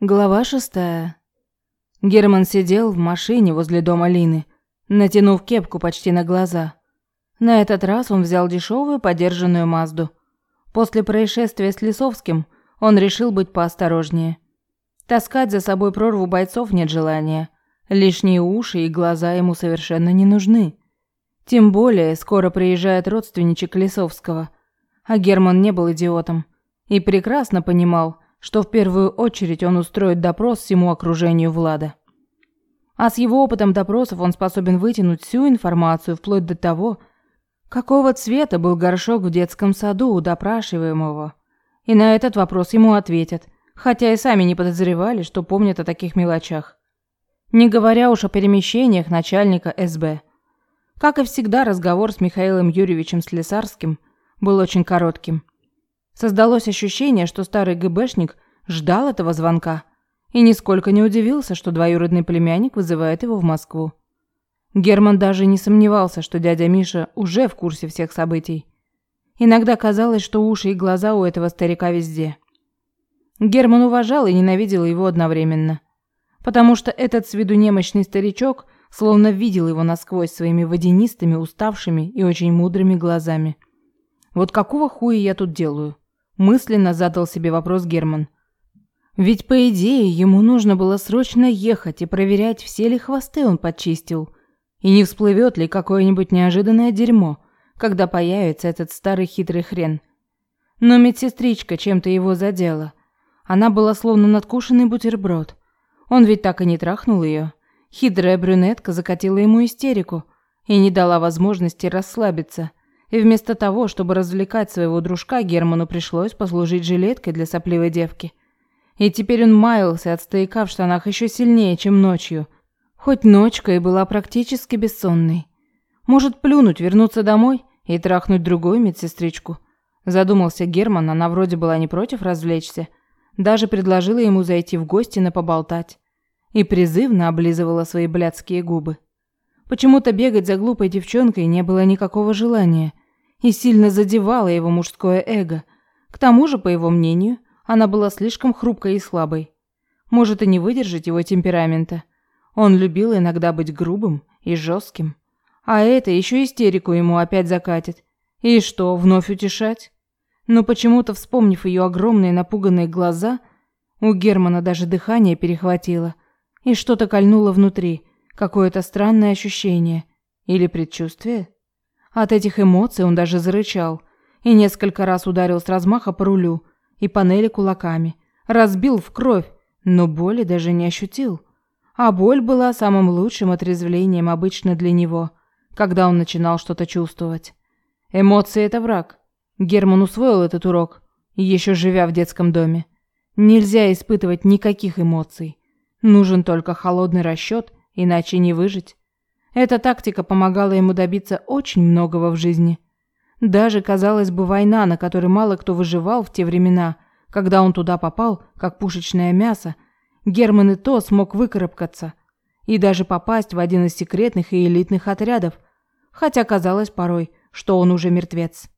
Глава шестая. Герман сидел в машине возле дома Лины, натянув кепку почти на глаза. На этот раз он взял дешевую подержанную Мазду. После происшествия с Лисовским он решил быть поосторожнее. Таскать за собой прорву бойцов нет желания. Лишние уши и глаза ему совершенно не нужны. Тем более, скоро приезжает родственничек Лисовского. А Герман не был идиотом и прекрасно понимал, что в первую очередь он устроит допрос всему окружению Влада. А с его опытом допросов он способен вытянуть всю информацию вплоть до того, какого цвета был горшок в детском саду у допрашиваемого. И на этот вопрос ему ответят, хотя и сами не подозревали, что помнят о таких мелочах. Не говоря уж о перемещениях начальника СБ. Как и всегда, разговор с Михаилом Юрьевичем Слесарским был очень коротким. Создалось ощущение, что старый ГБшник ждал этого звонка и нисколько не удивился, что двоюродный племянник вызывает его в Москву. Герман даже не сомневался, что дядя Миша уже в курсе всех событий. Иногда казалось, что уши и глаза у этого старика везде. Герман уважал и ненавидел его одновременно, потому что этот с виду немощный старичок словно видел его насквозь своими водянистыми, уставшими и очень мудрыми глазами. Вот какого хуя я тут делаю? Мысленно задал себе вопрос Герман. Ведь по идее ему нужно было срочно ехать и проверять, все ли хвосты он подчистил, и не всплывет ли какое-нибудь неожиданное дерьмо, когда появится этот старый хитрый хрен. Но медсестричка чем-то его задела. Она была словно надкушенный бутерброд. Он ведь так и не трахнул ее. Хитрая брюнетка закатила ему истерику и не дала возможности расслабиться. И вместо того, чтобы развлекать своего дружка, Герману пришлось послужить жилеткой для сопливой девки. И теперь он маялся от стояка в штанах еще сильнее, чем ночью. Хоть ночка и была практически бессонной. Может плюнуть, вернуться домой и трахнуть другую медсестричку. Задумался Герман, она вроде была не против развлечься. Даже предложила ему зайти в гости на поболтать. И призывно облизывала свои блядские губы. Почему-то бегать за глупой девчонкой не было никакого желания и сильно задевало его мужское эго. К тому же, по его мнению, она была слишком хрупкой и слабой. Может и не выдержать его темперамента. Он любил иногда быть грубым и жестким. А это еще истерику ему опять закатит. И что, вновь утешать? Но почему-то, вспомнив ее огромные напуганные глаза, у Германа даже дыхание перехватило, и что-то кольнуло внутри, какое-то странное ощущение или предчувствие. От этих эмоций он даже зарычал и несколько раз ударил с размаха по рулю и панели кулаками, разбил в кровь, но боли даже не ощутил. А боль была самым лучшим отрезвлением обычно для него, когда он начинал что-то чувствовать. Эмоции это враг. Герман усвоил этот урок, еще живя в детском доме. Нельзя испытывать никаких эмоций. Нужен только холодный расчет, иначе не выжить. Эта тактика помогала ему добиться очень многого в жизни. Даже, казалось бы, война, на которой мало кто выживал в те времена, когда он туда попал, как пушечное мясо, Герман и то смог выкарабкаться и даже попасть в один из секретных и элитных отрядов, хотя казалось порой, что он уже мертвец.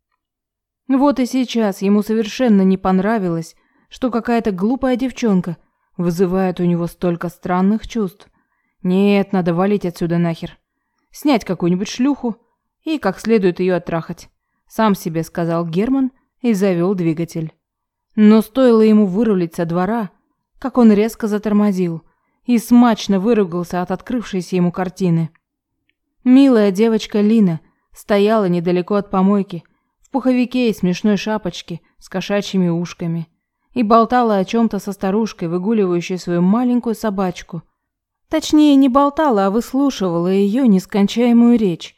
Вот и сейчас ему совершенно не понравилось, что какая-то глупая девчонка вызывает у него столько странных чувств. Нет, надо валить отсюда нахер снять какую-нибудь шлюху и как следует ее оттрахать. Сам себе сказал Герман и завел двигатель. Но стоило ему вырулить со двора, как он резко затормозил и смачно выругался от открывшейся ему картины. Милая девочка Лина стояла недалеко от помойки, в пуховике и смешной шапочке с кошачьими ушками, и болтала о чем-то со старушкой, выгуливающей свою маленькую собачку – Точнее, не болтала, а выслушивала ее нескончаемую речь.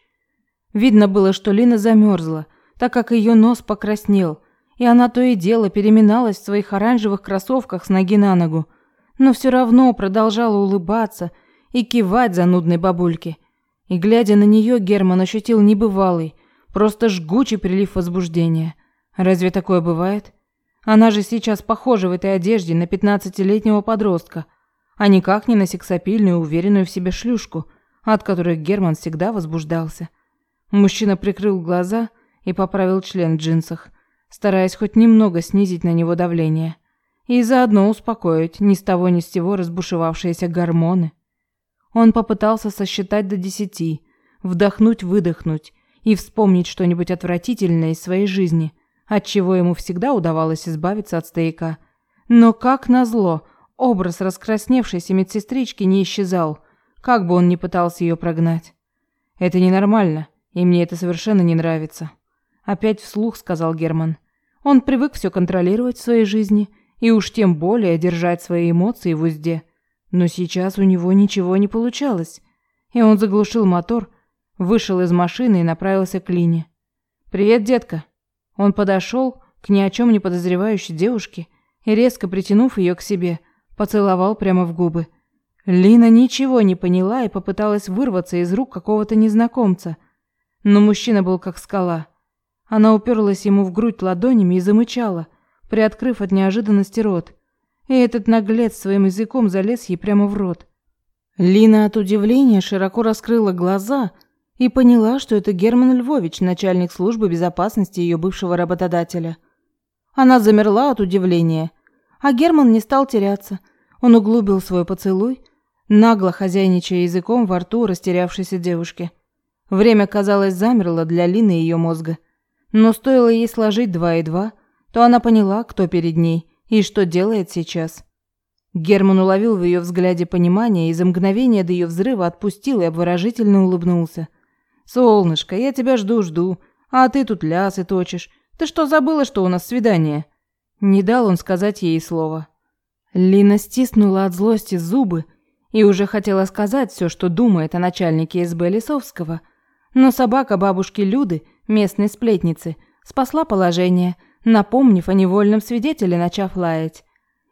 Видно было, что Лина замерзла, так как ее нос покраснел, и она то и дело переминалась в своих оранжевых кроссовках с ноги на ногу, но все равно продолжала улыбаться и кивать занудной бабульке. И глядя на нее, Герман ощутил небывалый, просто жгучий прилив возбуждения. Разве такое бывает? Она же сейчас похожа в этой одежде на пятнадцатилетнего подростка, а никак не на сексапильную, уверенную в себе шлюшку, от которой Герман всегда возбуждался. Мужчина прикрыл глаза и поправил член в джинсах, стараясь хоть немного снизить на него давление. и заодно успокоить ни с того ни с сего разбушевавшиеся гормоны. Он попытался сосчитать до десяти, вдохнуть-выдохнуть и вспомнить что-нибудь отвратительное из своей жизни, от чего ему всегда удавалось избавиться от стояка. Но как назло, образ раскрасневшейся медсестрички не исчезал, как бы он ни пытался ее прогнать. Это ненормально, и мне это совершенно не нравится, опять вслух сказал Герман. Он привык все контролировать в своей жизни и уж тем более держать свои эмоции в узде. Но сейчас у него ничего не получалось, и он заглушил мотор, вышел из машины и направился к Лине. «Привет, детка!» Он подошел к ни о чем не подозревающей девушке и, резко притянув ее к себе, поцеловал прямо в губы. Лина ничего не поняла и попыталась вырваться из рук какого-то незнакомца. Но мужчина был как скала. Она уперлась ему в грудь ладонями и замычала, приоткрыв от неожиданности рот. И этот наглец своим языком залез ей прямо в рот. Лина от удивления широко раскрыла глаза и поняла, что это Герман Львович, начальник службы безопасности ее бывшего работодателя. Она замерла от удивления, а Герман не стал теряться. Он углубил свой поцелуй, нагло хозяйничая языком во рту растерявшейся девушки. Время, казалось, замерло для Лины и ее мозга. Но стоило ей сложить два и два, то она поняла, кто перед ней и что делает сейчас. Герман уловил в ее взгляде понимание и за мгновение до ее взрыва отпустил и обворожительно улыбнулся. «Солнышко, я тебя жду-жду, а ты тут лясы точишь. Ты что, забыла, что у нас свидание?» Не дал он сказать ей слова. Лина стиснула от злости зубы и уже хотела сказать все, что думает о начальнике СБ Лисовского. Но собака бабушки Люды, местной сплетницы, спасла положение, напомнив о невольном свидетеле, начав лаять.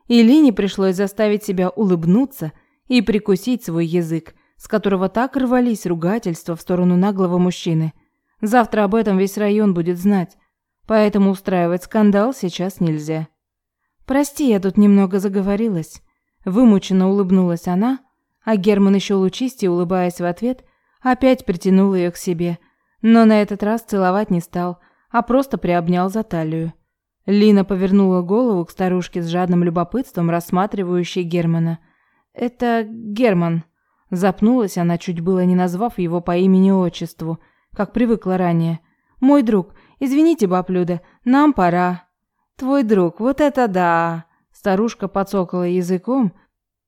И Лине пришлось заставить себя улыбнуться и прикусить свой язык, с которого так рвались ругательства в сторону наглого мужчины. Завтра об этом весь район будет знать, поэтому устраивать скандал сейчас нельзя. «Прости, я тут немного заговорилась». Вымученно улыбнулась она, а Герман еще лучистее, улыбаясь в ответ, опять притянул ее к себе, но на этот раз целовать не стал, а просто приобнял за талию. Лина повернула голову к старушке с жадным любопытством, рассматривающей Германа. «Это Герман». Запнулась она, чуть было не назвав его по имени-отчеству, как привыкла ранее. «Мой друг, извините, баб Люда, нам пора». «Твой друг, вот это да!» Старушка подсокала языком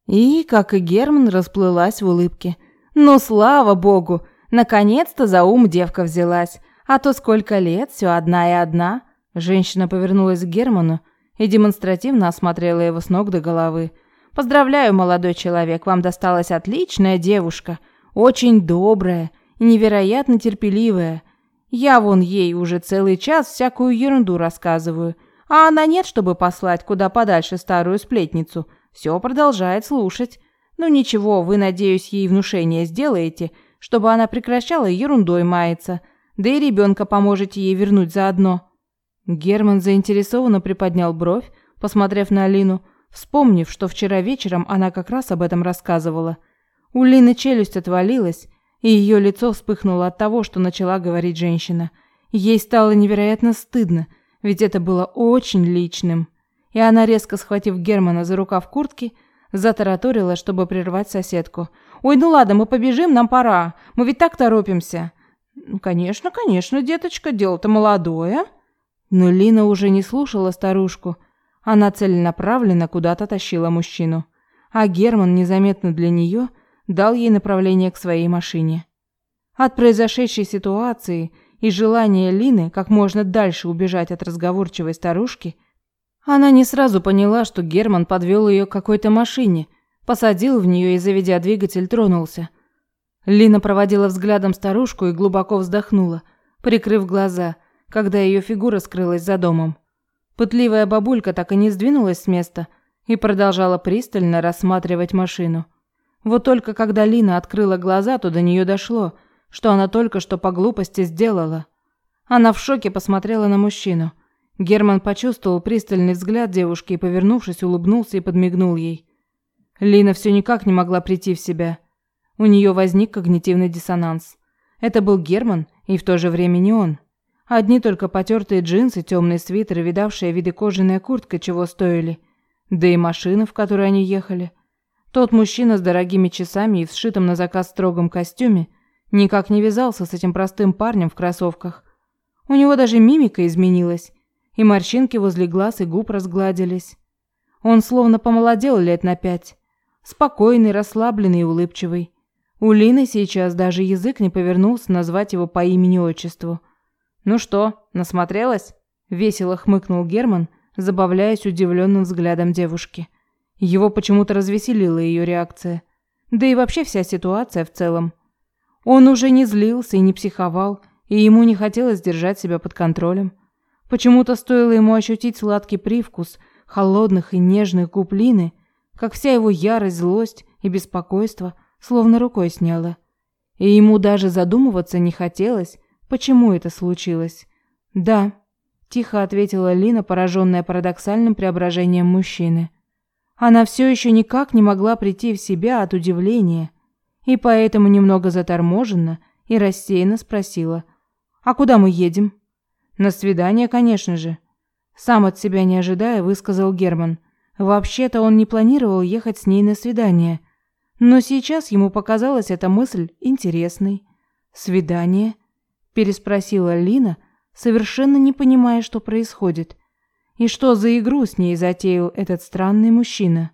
и, как и Герман, расплылась в улыбке. «Ну, слава богу! Наконец-то за ум девка взялась, а то сколько лет, все одна и одна». Женщина повернулась к Герману и демонстративно осмотрела его с ног до головы. «Поздравляю, молодой человек, вам досталась отличная девушка, очень добрая и невероятно терпеливая. Я вон ей уже целый час всякую ерунду рассказываю, а она нет, чтобы послать куда подальше старую сплетницу. Все продолжает слушать. Ну ничего, вы, надеюсь, ей внушение сделаете, чтобы она прекращала ерундой маяться, да и ребенка поможете ей вернуть заодно». Герман заинтересованно приподнял бровь, посмотрев на Алину, вспомнив, что вчера вечером она как раз об этом рассказывала. У Лины челюсть отвалилась, и ее лицо вспыхнуло от того, что начала говорить женщина. Ей стало невероятно стыдно, ведь это было очень личным. И она, резко схватив Германа за рукав куртки, затараторила, чтобы прервать соседку. «Ой, ну ладно, мы побежим, нам пора. Мы ведь так торопимся». «Ну, конечно, конечно, деточка, дело-то молодое». Но Лина уже не слушала старушку. Она целенаправленно куда-то тащила мужчину. А Герман незаметно для нее дал ей направление к своей машине. От произошедшей ситуации и желания Лины как можно дальше убежать от разговорчивой старушки, она не сразу поняла, что Герман подвел ее к какой-то машине, посадил в нее и, заведя двигатель, тронулся. Лина проводила взглядом старушку и глубоко вздохнула, прикрыв глаза, когда ее фигура скрылась за домом. Пытливая бабулька так и не сдвинулась с места и продолжала пристально рассматривать машину. Вот только когда Лина открыла глаза, то до нее дошло, что она только что по глупости сделала. Она в шоке посмотрела на мужчину. Герман почувствовал пристальный взгляд девушки и, повернувшись, улыбнулся и подмигнул ей. Лина все никак не могла прийти в себя. У нее возник когнитивный диссонанс. Это был Герман, и в то же время не он. Одни только потертые джинсы, темный свитер и видавшая виды кожаная куртка чего стоили. Да и машина, в которой они ехали. Тот мужчина с дорогими часами и в сшитом на заказ строгом костюме никак не вязался с этим простым парнем в кроссовках. У него даже мимика изменилась, и морщинки возле глаз и губ разгладились. Он словно помолодел лет на пять. Спокойный, расслабленный и улыбчивый. У Лины сейчас даже язык не повернулся назвать его по имени-отчеству. «Ну что, насмотрелась?» – весело хмыкнул Герман, забавляясь удивленным взглядом девушки. Его почему-то развеселила ее реакция. Да и вообще вся ситуация в целом. Он уже не злился и не психовал, и ему не хотелось держать себя под контролем. Почему-то стоило ему ощутить сладкий привкус – холодных и нежных губ Лины, как вся его ярость, злость и беспокойство словно рукой сняло. И ему даже задумываться не хотелось, почему это случилось. «Да», – тихо ответила Лина, пораженная парадоксальным преображением мужчины. Она все еще никак не могла прийти в себя от удивления, и поэтому немного заторможенно и рассеянно спросила, «А куда мы едем?» «На свидание, конечно же», сам от себя не ожидая, высказал Герман. Вообще-то он не планировал ехать с ней на свидание. Но сейчас ему показалась эта мысль интересной. «Свидание?» – переспросила Лина, совершенно не понимая, что происходит. И что за игру с ней затеял этот странный мужчина?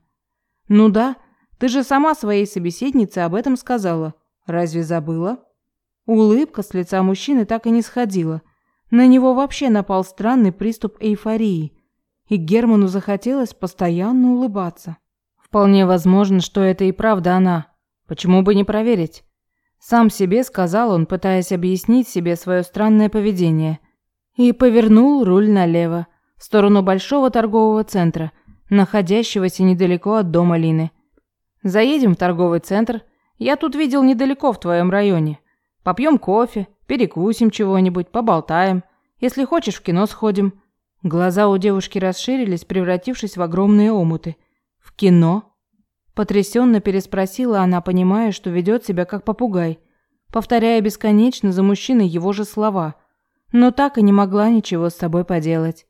«Ну да, ты же сама своей собеседнице об этом сказала. Разве забыла?» Улыбка с лица мужчины так и не сходила, на него вообще напал странный приступ эйфории, и Герману захотелось постоянно улыбаться. Вполне возможно, что это и правда она. Почему бы не проверить? Сам себе сказал он, пытаясь объяснить себе свое странное поведение. И повернул руль налево, в сторону большого торгового центра, находящегося недалеко от дома Лины. «Заедем в торговый центр. Я тут видел недалеко в твоем районе. Попьем кофе, Перекусим чего-нибудь, поболтаем. Если хочешь, в кино сходим». Глаза у девушки расширились, превратившись в огромные омуты. «В кино?» Потрясенно переспросила она, понимая, что ведет себя как попугай, повторяя бесконечно за мужчиной его же слова, но так и не могла ничего с собой поделать.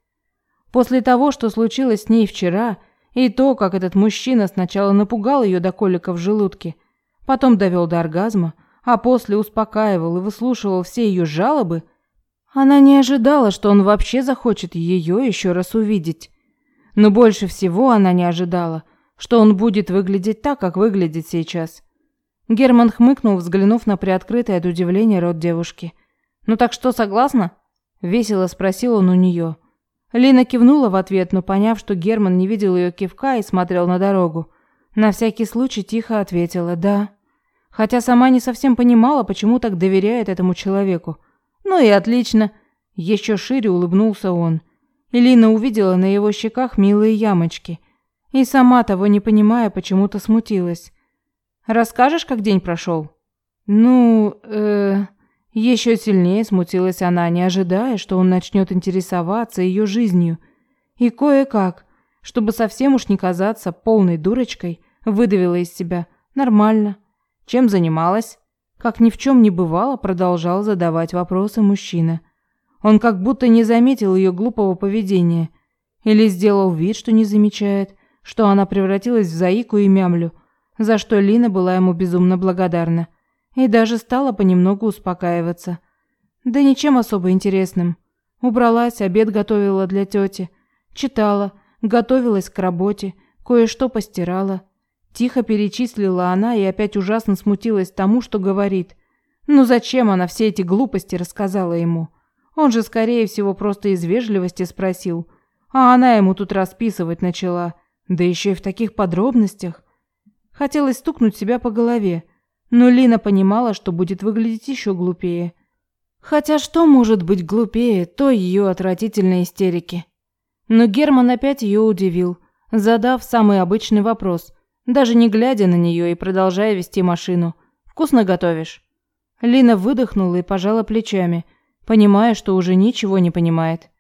После того, что случилось с ней вчера, и то, как этот мужчина сначала напугал ее до колика в желудке, потом довел до оргазма, а после успокаивал и выслушивал все ее жалобы, она не ожидала, что он вообще захочет ее еще раз увидеть. Но больше всего она не ожидала, что он будет выглядеть так, как выглядит сейчас. Герман хмыкнул, взглянув на приоткрытый от удивления рот девушки. «Ну так что, согласна?» – весело спросил он у нее. Лина кивнула в ответ, но поняв, что Герман не видел ее кивка и смотрел на дорогу, на всякий случай тихо ответила «да» хотя сама не совсем понимала, почему так доверяет этому человеку. Ну и отлично, еще шире улыбнулся он. Элина увидела на его щеках милые ямочки и сама того не понимая, почему-то смутилась. Расскажешь, как день прошел? Ну, э, еще сильнее смутилась она, не ожидая, что он начнет интересоваться ее жизнью. И кое-как, чтобы совсем уж не казаться полной дурочкой, выдавила из себя: "Нормально". Чем занималась? Как ни в чем не бывало, продолжал задавать вопросы мужчина. Он как будто не заметил ее глупого поведения или сделал вид, что не замечает, что она превратилась в заику и мямлю, за что Лина была ему безумно благодарна и даже стала понемногу успокаиваться. Да ничем особо интересным. Убралась, обед готовила для тети, читала, готовилась к работе, кое-что постирала. Тихо перечислила она и опять ужасно смутилась тому, что говорит. Ну зачем она все эти глупости рассказала ему? Он же, скорее всего, просто из вежливости спросил. А она ему тут расписывать начала. Да еще и в таких подробностях. Хотелось стукнуть себя по голове. Но Лина понимала, что будет выглядеть еще глупее. Хотя что может быть глупее той ее отвратительной истерики? Но Герман опять ее удивил, задав самый обычный вопрос – даже не глядя на нее и продолжая вести машину. «Вкусно готовишь?» Лина выдохнула и пожала плечами, понимая, что уже ничего не понимает.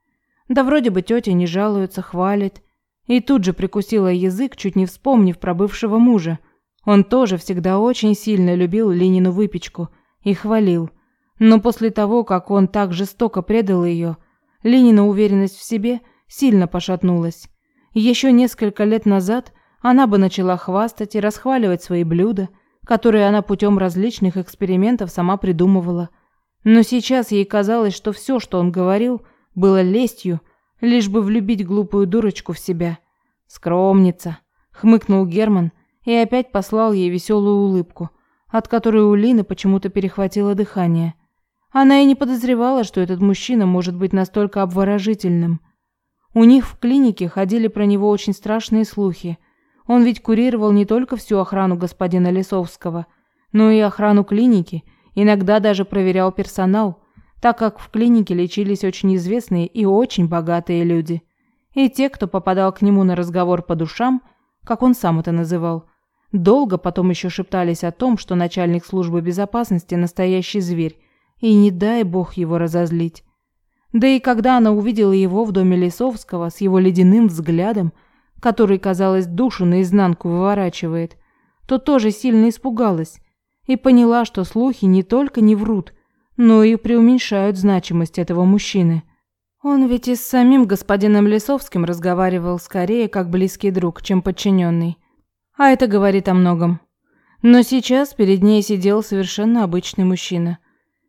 Да вроде бы тетя не жалуется, хвалит. И тут же прикусила язык, чуть не вспомнив про бывшего мужа. Он тоже всегда очень сильно любил Ленину выпечку и хвалил. Но после того, как он так жестоко предал ее, Ленина уверенность в себе сильно пошатнулась. Еще несколько лет назад она бы начала хвастать и расхваливать свои блюда, которые она путем различных экспериментов сама придумывала. Но сейчас ей казалось, что все, что он говорил, было лестью, лишь бы влюбить глупую дурочку в себя. «Скромница», — хмыкнул Герман и опять послал ей веселую улыбку, от которой у Лины почему-то перехватило дыхание. Она и не подозревала, что этот мужчина может быть настолько обворожительным. У них в клинике ходили про него очень страшные слухи. Он ведь курировал не только всю охрану господина Лисовского, но и охрану клиники, иногда даже проверял персонал, так как в клинике лечились очень известные и очень богатые люди. И те, кто попадал к нему на разговор по душам, как он сам это называл, долго потом еще шептались о том, что начальник службы безопасности настоящий зверь, и не дай бог его разозлить. Да и когда она увидела его в доме Лисовского с его ледяным взглядом, который, казалось, душу наизнанку выворачивает, то тоже сильно испугалась и поняла, что слухи не только не врут, но и преуменьшают значимость этого мужчины. Он ведь и с самим господином Лисовским разговаривал скорее как близкий друг, чем подчиненный. А это говорит о многом. Но сейчас перед ней сидел совершенно обычный мужчина,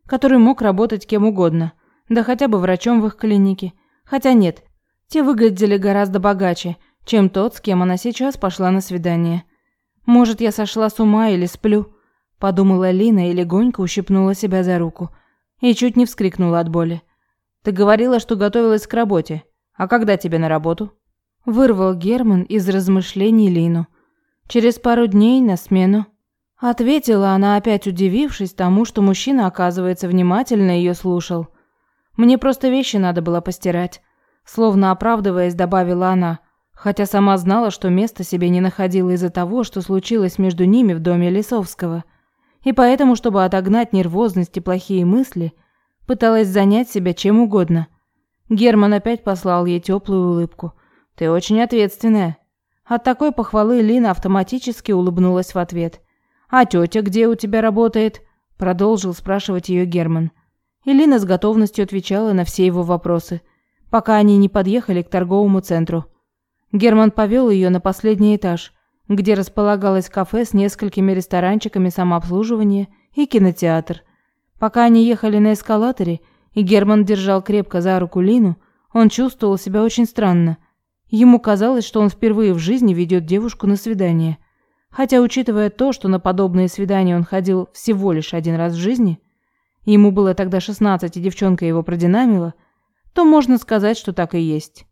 который мог работать кем угодно, да хотя бы врачом в их клинике. Хотя нет, те выглядели гораздо богаче, чем тот, с кем она сейчас пошла на свидание. Может, я сошла с ума или сплю, подумала Лина и легонько ущипнула себя за руку и чуть не вскрикнула от боли. Ты говорила, что готовилась к работе. А когда тебе на работу? Вырвал Герман из размышлений Лину. Через пару дней на смену. Ответила она, опять удивившись тому, что мужчина, оказывается, внимательно ее слушал. Мне просто вещи надо было постирать. Словно оправдываясь, добавила она, хотя сама знала, что места себе не находила из-за того, что случилось между ними в доме Лисовского. И поэтому, чтобы отогнать нервозность и плохие мысли, пыталась занять себя чем угодно. Герман опять послал ей теплую улыбку. «Ты очень ответственная». От такой похвалы Лина автоматически улыбнулась в ответ. «А тетя где у тебя работает?» Продолжил спрашивать ее Герман. И Лина с готовностью отвечала на все его вопросы, пока они не подъехали к торговому центру. Герман повел ее на последний этаж, где располагалось кафе с несколькими ресторанчиками самообслуживания и кинотеатр. Пока они ехали на эскалаторе, и Герман держал крепко за руку Лину, он чувствовал себя очень странно – Ему казалось, что он впервые в жизни ведет девушку на свидание. Хотя, учитывая то, что на подобные свидания он ходил всего лишь один раз в жизни, ему было тогда 16, и девчонка его продинамила, то можно сказать, что так и есть.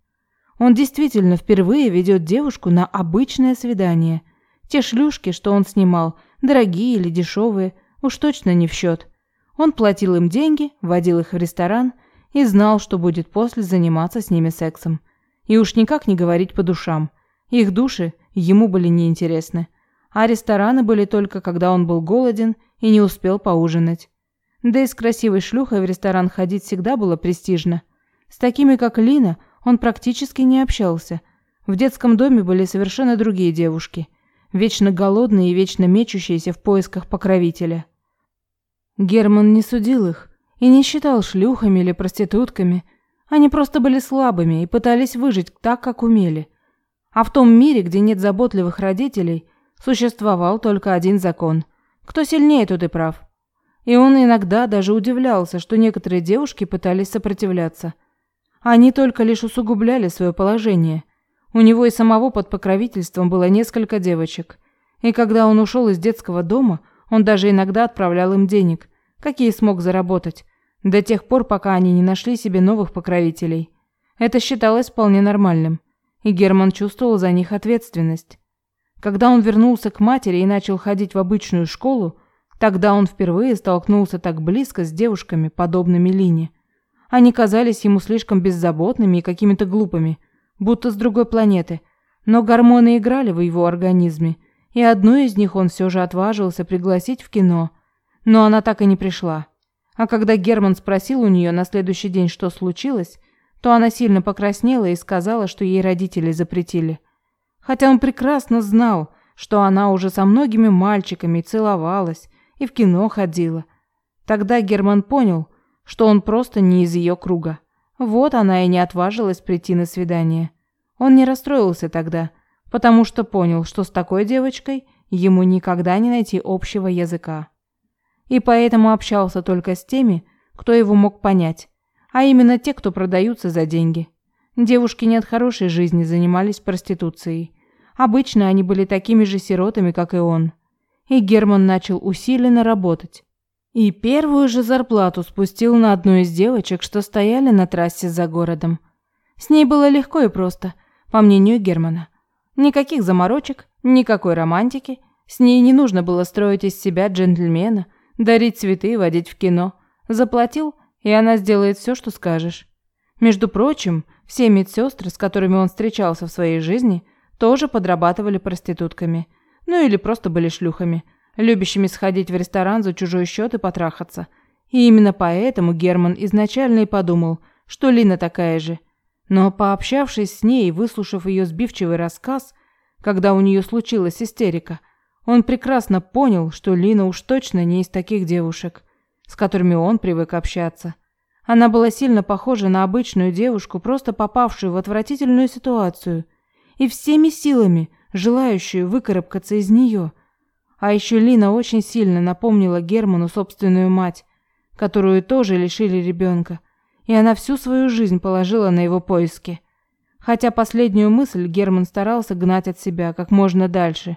Он действительно впервые ведет девушку на обычное свидание. Те шлюшки, что он снимал, дорогие или дешевые, уж точно не в счет. Он платил им деньги, водил их в ресторан и знал, что будет после заниматься с ними сексом. И уж никак не говорить по душам. Их души ему были неинтересны. А рестораны были только, когда он был голоден и не успел поужинать. Да и с красивой шлюхой в ресторан ходить всегда было престижно. С такими, как Лина, он практически не общался. В детском доме были совершенно другие девушки. Вечно голодные и вечно мечущиеся в поисках покровителя. Герман не судил их и не считал шлюхами или проститутками – они просто были слабыми и пытались выжить так, как умели. А в том мире, где нет заботливых родителей, существовал только один закон. Кто сильнее, тот и прав. И он иногда даже удивлялся, что некоторые девушки пытались сопротивляться. Они только лишь усугубляли свое положение. У него и самого под покровительством было несколько девочек. И когда он ушел из детского дома, он даже иногда отправлял им денег, какие смог заработать, до тех пор, пока они не нашли себе новых покровителей. Это считалось вполне нормальным, и Герман чувствовал за них ответственность. Когда он вернулся к матери и начал ходить в обычную школу, тогда он впервые столкнулся так близко с девушками, подобными Лине. Они казались ему слишком беззаботными и какими-то глупыми, будто с другой планеты, но гормоны играли в его организме, и одну из них он все же отважился пригласить в кино, но она так и не пришла. А когда Герман спросил у нее на следующий день, что случилось, то она сильно покраснела и сказала, что ей родители запретили. Хотя он прекрасно знал, что она уже со многими мальчиками целовалась и в кино ходила. Тогда Герман понял, что он просто не из ее круга. Вот она и не отважилась прийти на свидание. Он не расстроился тогда, потому что понял, что с такой девочкой ему никогда не найти общего языка. И поэтому общался только с теми, кто его мог понять, а именно те, кто продаются за деньги. Девушки не от хорошей жизни занимались проституцией. Обычно они были такими же сиротами, как и он. И Герман начал усиленно работать. И первую же зарплату спустил на одну из девочек, что стояли на трассе за городом. С ней было легко и просто, по мнению Германа. Никаких заморочек, никакой романтики. С ней не нужно было строить из себя джентльмена, дарить цветы и водить в кино. Заплатил, и она сделает все, что скажешь. Между прочим, все медсестры, с которыми он встречался в своей жизни, тоже подрабатывали проститутками. Ну или просто были шлюхами, любящими сходить в ресторан за чужой счет и потрахаться. И именно поэтому Герман изначально и подумал, что Лина такая же – но пообщавшись с ней и выслушав ее сбивчивый рассказ, когда у нее случилась истерика, он прекрасно понял, что Лина уж точно не из таких девушек, с которыми он привык общаться. Она была сильно похожа на обычную девушку, просто попавшую в отвратительную ситуацию и всеми силами желающую выкарабкаться из нее. А еще Лина очень сильно напомнила Герману собственную мать, которую тоже лишили ребенка и она всю свою жизнь положила на его поиски. Хотя последнюю мысль Герман старался гнать от себя как можно дальше,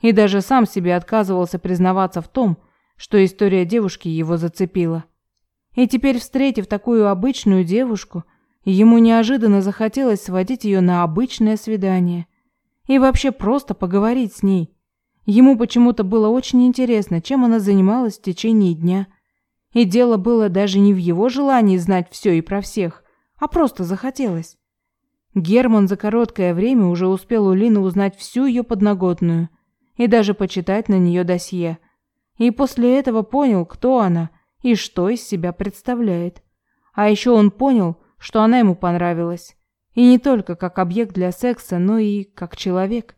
и даже сам себе отказывался признаваться в том, что история девушки его зацепила. И теперь, встретив такую обычную девушку, ему неожиданно захотелось сводить ее на обычное свидание и вообще просто поговорить с ней. Ему почему-то было очень интересно, чем она занималась в течение дня – и дело было даже не в его желании знать все и про всех, а просто захотелось. Герман за короткое время уже успел у Лины узнать всю ее подноготную и даже почитать на нее досье. И после этого понял, кто она и что из себя представляет. А еще он понял, что она ему понравилась. И не только как объект для секса, но и как человек.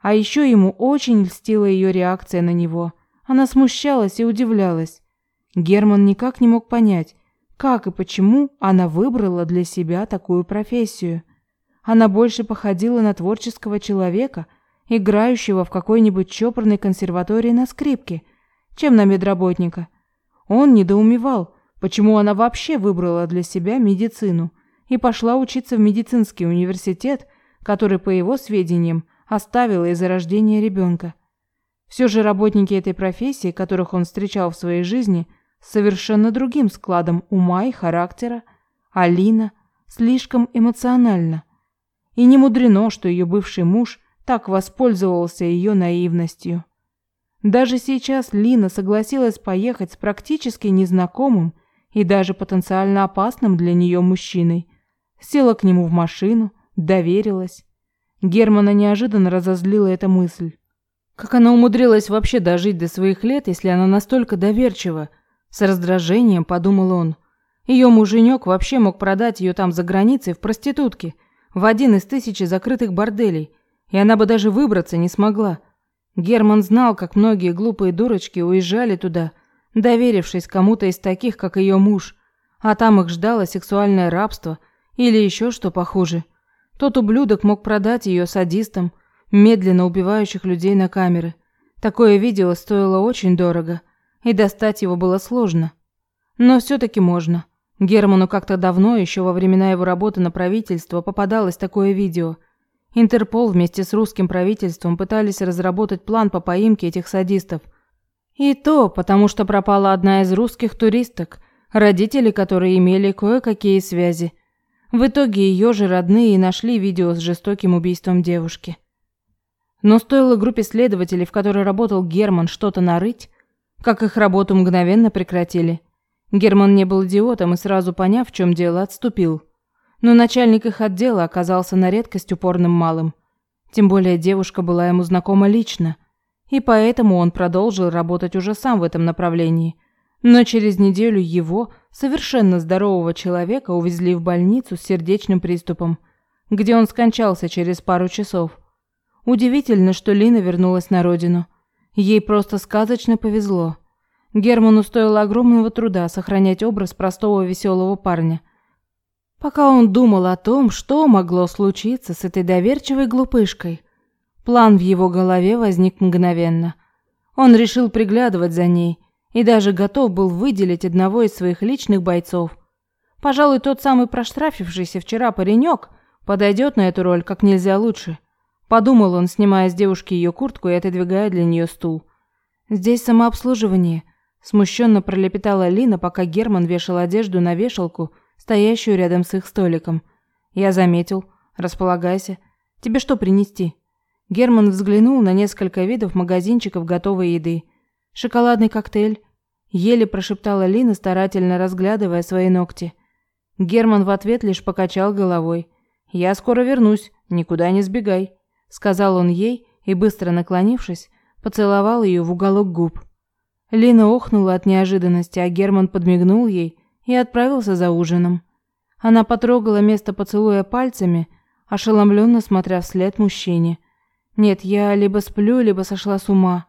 А еще ему очень льстила ее реакция на него. Она смущалась и удивлялась. Герман никак не мог понять, как и почему она выбрала для себя такую профессию. Она больше походила на творческого человека, играющего в какой-нибудь чопорной консерватории на скрипке, чем на медработника. Он недоумевал, почему она вообще выбрала для себя медицину и пошла учиться в медицинский университет, который, по его сведениям, оставила из-за рождения ребенка. Все же работники этой профессии, которых он встречал в своей жизни – совершенно другим складом ума и характера. Алина слишком эмоциональна. И не мудрено, что ее бывший муж так воспользовался ее наивностью. Даже сейчас Лина согласилась поехать с практически незнакомым и даже потенциально опасным для нее мужчиной. Села к нему в машину, доверилась. Германа неожиданно разозлила эта мысль. Как она умудрилась вообще дожить до своих лет, если она настолько доверчива с раздражением подумал он. Ее муженек вообще мог продать ее там за границей в проститутке, в один из тысячи закрытых борделей, и она бы даже выбраться не смогла. Герман знал, как многие глупые дурочки уезжали туда, доверившись кому-то из таких, как ее муж, а там их ждало сексуальное рабство или еще что похуже. Тот ублюдок мог продать ее садистам, медленно убивающих людей на камеры. Такое видео стоило очень дорого, и достать его было сложно. Но все-таки можно. Герману как-то давно, еще во времена его работы на правительство, попадалось такое видео. Интерпол вместе с русским правительством пытались разработать план по поимке этих садистов. И то, потому что пропала одна из русских туристок, родители которой имели кое-какие связи. В итоге ее же родные нашли видео с жестоким убийством девушки. Но стоило группе следователей, в которой работал Герман, что-то нарыть, как их работу мгновенно прекратили. Герман не был идиотом и сразу поняв, в чем дело, отступил. Но начальник их отдела оказался на редкость упорным малым. Тем более девушка была ему знакома лично, и поэтому он продолжил работать уже сам в этом направлении. Но через неделю его, совершенно здорового человека, увезли в больницу с сердечным приступом, где он скончался через пару часов. Удивительно, что Лина вернулась на родину – Ей просто сказочно повезло. Герману стоило огромного труда сохранять образ простого веселого парня. Пока он думал о том, что могло случиться с этой доверчивой глупышкой, план в его голове возник мгновенно. Он решил приглядывать за ней и даже готов был выделить одного из своих личных бойцов. Пожалуй, тот самый проштрафившийся вчера паренек подойдет на эту роль как нельзя лучше. Подумал он, снимая с девушки ее куртку и отодвигая для нее стул. Здесь самообслуживание, смущенно пролепетала Лина, пока Герман вешал одежду на вешалку, стоящую рядом с их столиком. Я заметил. Располагайся. Тебе что принести? Герман взглянул на несколько видов магазинчиков готовой еды. Шоколадный коктейль, еле прошептала Лина, старательно разглядывая свои ногти. Герман в ответ лишь покачал головой. Я скоро вернусь, никуда не сбегай сказал он ей и быстро наклонившись, поцеловал ее в уголок губ. Лина охнула от неожиданности, а Герман подмигнул ей и отправился за ужином. Она потрогала место поцелуя пальцами, ошеломленно смотря вслед мужчине. Нет, я либо сплю, либо сошла с ума,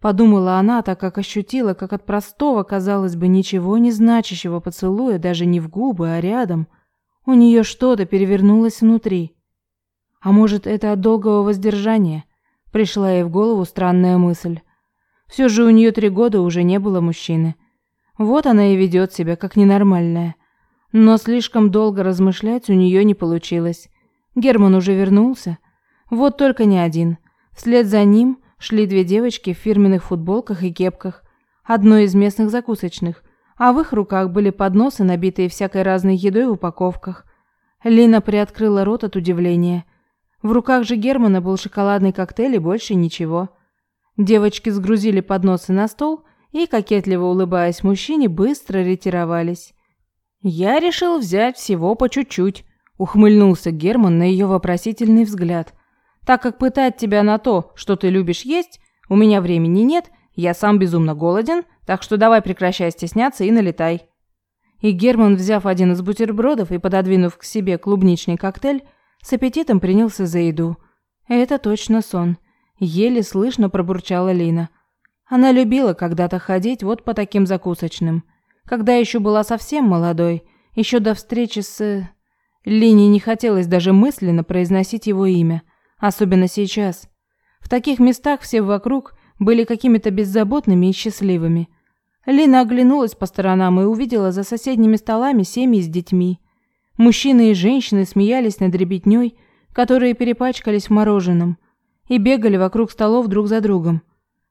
подумала она, так как ощутила, как от простого, казалось бы, ничего не значащего поцелуя даже не в губы, а рядом, у нее что-то перевернулось внутри. А может, это от долгого воздержания? Пришла ей в голову странная мысль. Все же у нее три года уже не было мужчины. Вот она и ведет себя как ненормальная. Но слишком долго размышлять у нее не получилось. Герман уже вернулся. Вот только не один. Вслед за ним шли две девочки в фирменных футболках и кепках, одной из местных закусочных, а в их руках были подносы, набитые всякой разной едой в упаковках. Лина приоткрыла рот от удивления. В руках же Германа был шоколадный коктейль и больше ничего. Девочки сгрузили подносы на стол и, кокетливо улыбаясь мужчине, быстро ретировались. «Я решил взять всего по чуть-чуть», — ухмыльнулся Герман на ее вопросительный взгляд. «Так как пытать тебя на то, что ты любишь есть, у меня времени нет, я сам безумно голоден, так что давай прекращай стесняться и налетай». И Герман, взяв один из бутербродов и пододвинув к себе клубничный коктейль, с аппетитом принялся за еду. Это точно сон. Еле слышно пробурчала Лина. Она любила когда-то ходить вот по таким закусочным. Когда еще была совсем молодой, еще до встречи с... Лине не хотелось даже мысленно произносить его имя, особенно сейчас. В таких местах все вокруг были какими-то беззаботными и счастливыми. Лина оглянулась по сторонам и увидела за соседними столами семьи с детьми. Мужчины и женщины смеялись над ребятней, которые перепачкались в мороженом, и бегали вокруг столов друг за другом.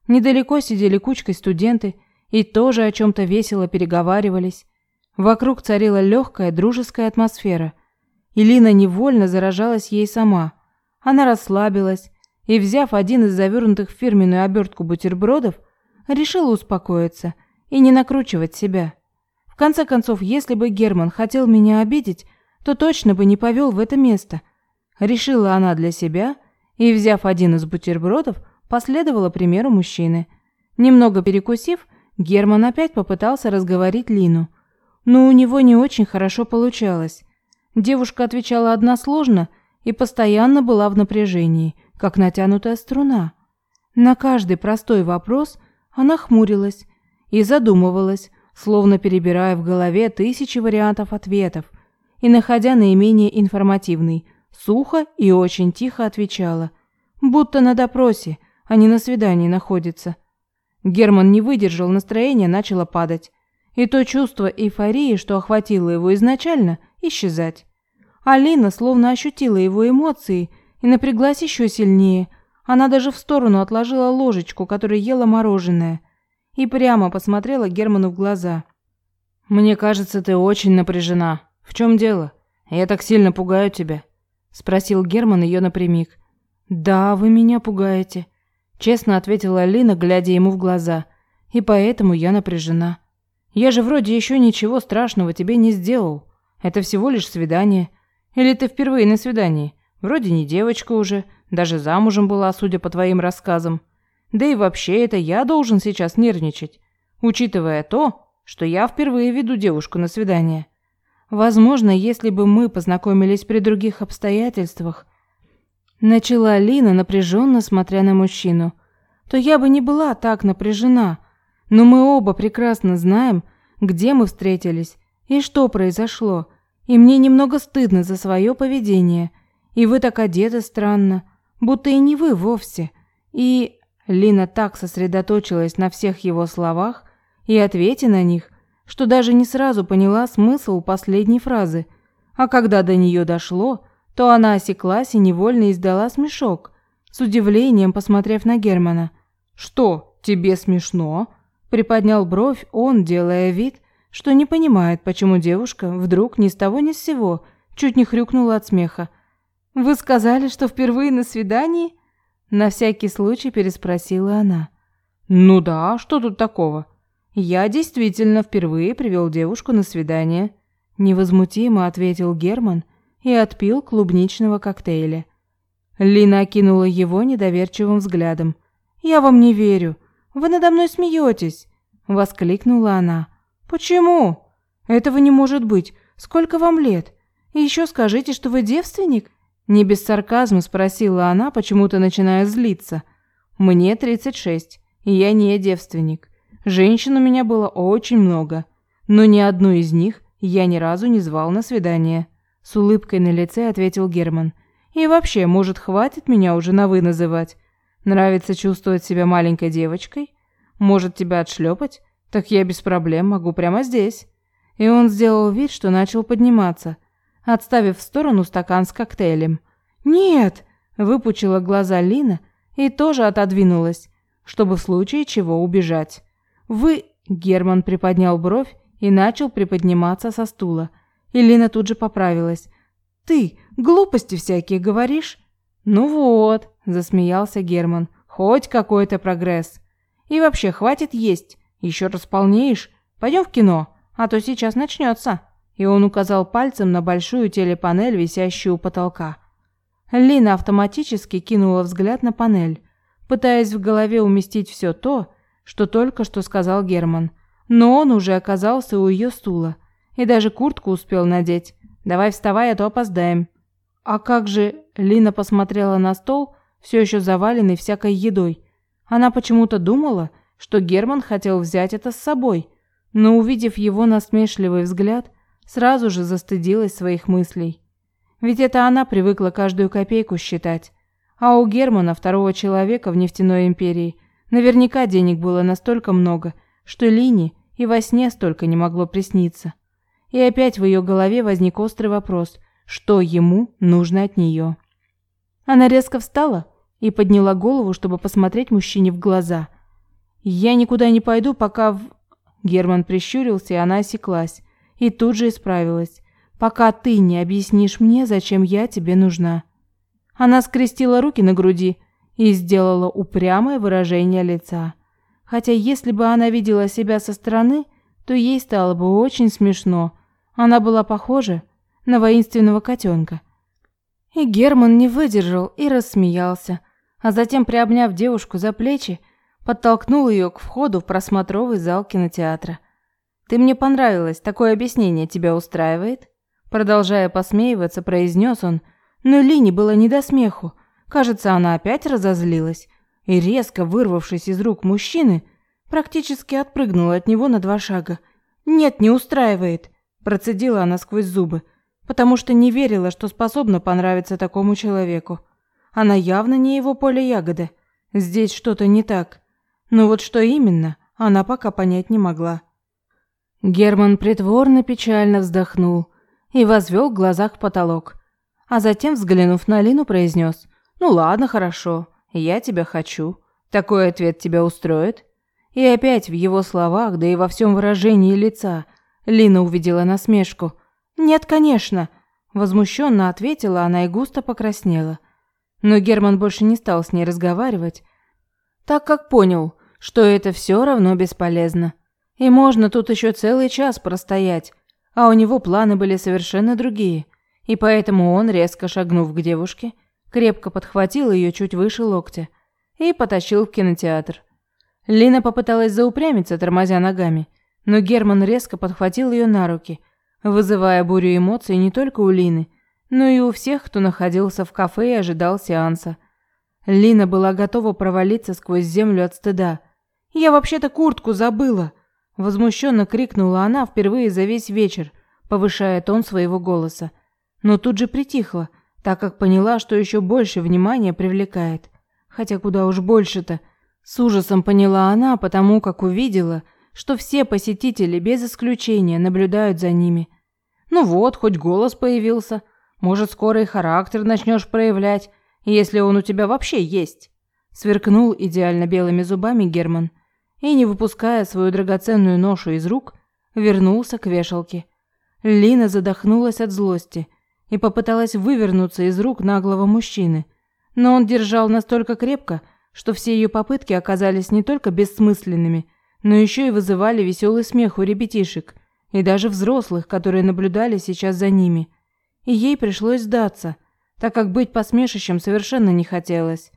Недалеко сидели кучкой студенты и тоже о чем-то весело переговаривались. Вокруг царила легкая дружеская атмосфера. И невольно заражалась ей сама. Она расслабилась и, взяв один из завернутых в фирменную обертку бутербродов, решила успокоиться и не накручивать себя. В конце концов, если бы Герман хотел меня обидеть, то точно бы не повел в это место. Решила она для себя и, взяв один из бутербродов, последовала примеру мужчины. Немного перекусив, Герман опять попытался разговорить Лину. Но у него не очень хорошо получалось. Девушка отвечала односложно и постоянно была в напряжении, как натянутая струна. На каждый простой вопрос она хмурилась и задумывалась, словно перебирая в голове тысячи вариантов ответов – и, находя наименее информативный, сухо и очень тихо отвечала, будто на допросе, не на свидании находится. Герман не выдержал, настроение начало падать, и то чувство эйфории, что охватило его изначально, исчезать. Алина словно ощутила его эмоции и напряглась еще сильнее. Она даже в сторону отложила ложечку, которой ела мороженое, и прямо посмотрела Герману в глаза. «Мне кажется, ты очень напряжена», «В чем дело? Я так сильно пугаю тебя?» Спросил Герман ее напрямик. «Да, вы меня пугаете», — честно ответила Алина, глядя ему в глаза. «И поэтому я напряжена. Я же вроде еще ничего страшного тебе не сделал. Это всего лишь свидание. Или ты впервые на свидании? Вроде не девочка уже, даже замужем была, судя по твоим рассказам. Да и вообще это я должен сейчас нервничать, учитывая то, что я впервые веду девушку на свидание». Возможно, если бы мы познакомились при других обстоятельствах, начала Лина, напряженно смотря на мужчину, то я бы не была так напряжена. Но мы оба прекрасно знаем, где мы встретились и что произошло. И мне немного стыдно за свое поведение. И вы так одеты странно, будто и не вы вовсе. И Лина так сосредоточилась на всех его словах и ответе на них, что даже не сразу поняла смысл последней фразы. А когда до нее дошло, то она осеклась и невольно издала смешок, с удивлением посмотрев на Германа. «Что, тебе смешно?» Приподнял бровь он, делая вид, что не понимает, почему девушка вдруг ни с того ни с сего чуть не хрюкнула от смеха. «Вы сказали, что впервые на свидании?» На всякий случай переспросила она. «Ну да, что тут такого?» «Я действительно впервые привел девушку на свидание», невозмутимо ответил Герман и отпил клубничного коктейля. Лина окинула его недоверчивым взглядом. «Я вам не верю. Вы надо мной смеетесь!» Воскликнула она. «Почему? Этого не может быть. Сколько вам лет? И еще скажите, что вы девственник?» Не без сарказма спросила она, почему-то начиная злиться. «Мне 36, и я не девственник. Женщин у меня было очень много, но ни одну из них я ни разу не звал на свидание». С улыбкой на лице ответил Герман. «И вообще, может, хватит меня уже на «вы» называть? Нравится чувствовать себя маленькой девочкой? Может, тебя отшлепать? Так я без проблем могу прямо здесь». И он сделал вид, что начал подниматься, отставив в сторону стакан с коктейлем. «Нет!» – выпучила глаза Лина и тоже отодвинулась, чтобы в случае чего убежать. «Вы...» – Герман приподнял бровь и начал приподниматься со стула. И Лина тут же поправилась. «Ты глупости всякие говоришь?» «Ну вот», – засмеялся Герман, – «хоть какой-то прогресс. И вообще, хватит есть, еще располнеешь. Пойдем в кино, а то сейчас начнется» и он указал пальцем на большую телепанель, висящую у потолка. Лина автоматически кинула взгляд на панель, пытаясь в голове уместить все то, что только что сказал Герман. Но он уже оказался у ее стула и даже куртку успел надеть. «Давай вставай, а то опоздаем». «А как же...» Лина посмотрела на стол, все еще заваленный всякой едой. Она почему-то думала, что Герман хотел взять это с собой, но, увидев его насмешливый взгляд, Сразу же застыдилась своих мыслей. Ведь это она привыкла каждую копейку считать. А у Германа, второго человека в нефтяной империи, наверняка денег было настолько много, что Лине и во сне столько не могло присниться. И опять в ее голове возник острый вопрос, что ему нужно от нее. Она резко встала и подняла голову, чтобы посмотреть мужчине в глаза. «Я никуда не пойду, пока в...» Герман прищурился, и она осеклась и тут же исправилась. «Пока ты не объяснишь мне, зачем я тебе нужна». Она скрестила руки на груди и сделала упрямое выражение лица. Хотя если бы она видела себя со стороны, то ей стало бы очень смешно. Она была похожа на воинственного котенка. И Герман не выдержал и рассмеялся, а затем, приобняв девушку за плечи, подтолкнул ее к входу в просмотровый зал кинотеатра. Ты мне понравилась, такое объяснение тебя устраивает? Продолжая посмеиваться, произнес он, но Лине было не до смеху. Кажется, она опять разозлилась и резко вырвавшись из рук мужчины, практически отпрыгнула от него на два шага. Нет, не устраивает, процедила она сквозь зубы, потому что не верила, что способна понравиться такому человеку. Она явно не его поле ягоды. Здесь что-то не так. Но вот что именно, она пока понять не могла. Герман притворно печально вздохнул и возвел глаза к потолок, а затем, взглянув на Лину, произнес «Ну ладно, хорошо, я тебя хочу. Такой ответ тебя устроит?» И опять в его словах, да и во всем выражении лица, Лина увидела насмешку. «Нет, конечно», – возмущенно ответила она и густо покраснела. Но Герман больше не стал с ней разговаривать, так как понял, что это все равно бесполезно. И можно тут еще целый час простоять, а у него планы были совершенно другие. И поэтому он, резко шагнув к девушке, крепко подхватил ее чуть выше локтя и потащил в кинотеатр. Лина попыталась заупрямиться, тормозя ногами, но Герман резко подхватил ее на руки, вызывая бурю эмоций не только у Лины, но и у всех, кто находился в кафе и ожидал сеанса. Лина была готова провалиться сквозь землю от стыда. «Я вообще-то куртку забыла!» Возмущенно крикнула она впервые за весь вечер, повышая тон своего голоса, но тут же притихла, так как поняла, что еще больше внимания привлекает. Хотя куда уж больше-то. С ужасом поняла она, потому как увидела, что все посетители без исключения наблюдают за ними. Ну вот, хоть голос появился. Может, скоро и характер начнешь проявлять, если он у тебя вообще есть. Сверкнул идеально белыми зубами Герман и, не выпуская свою драгоценную ношу из рук, вернулся к вешалке. Лина задохнулась от злости и попыталась вывернуться из рук наглого мужчины, но он держал настолько крепко, что все ее попытки оказались не только бессмысленными, но еще и вызывали веселый смех у ребятишек и даже взрослых, которые наблюдали сейчас за ними. И ей пришлось сдаться, так как быть посмешищем совершенно не хотелось.